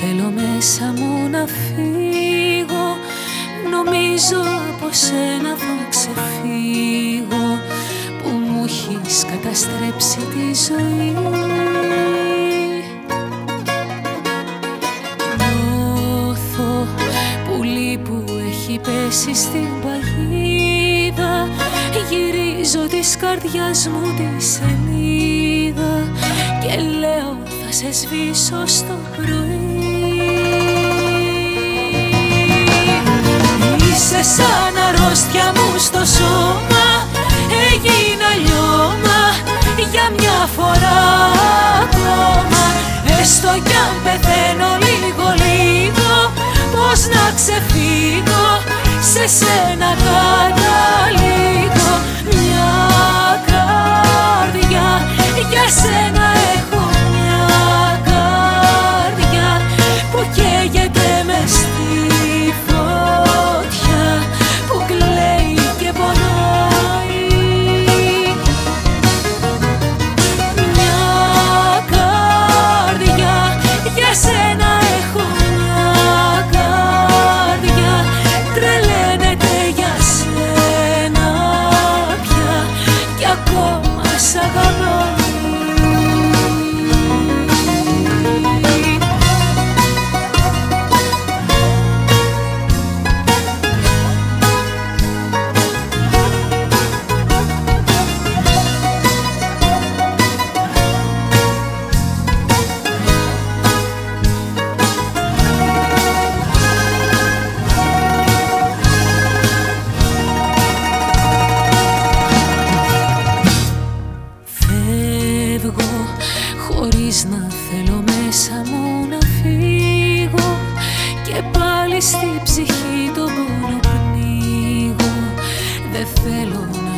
Φεύγω χωρίς να θέλω μέσα μου να φύγω. Νομίζω από σένα θα ξεφύγω Που μου έχεις καταστρέψει τη ζωή. Νιώθω πουλί που έχει πέσει στην παγίδα. Γυρίζω της καρδιάς μου τη σελίδα Και λέω θα σε σβήσω στο πρωί. Είσαι σαν αρρώστια μου στο σώμα Έγινα λιώμα για μια φορά ακόμα. Έστω κι αν πεθαίνω λίγο λίγο Πώς να ξεφύγω σε σένα καταλήγω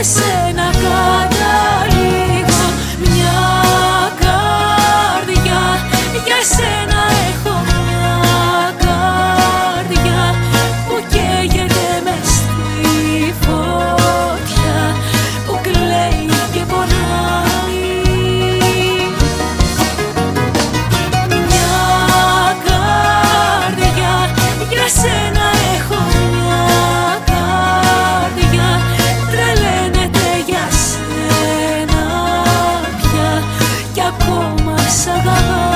σένα κάτι μας αγαπάς.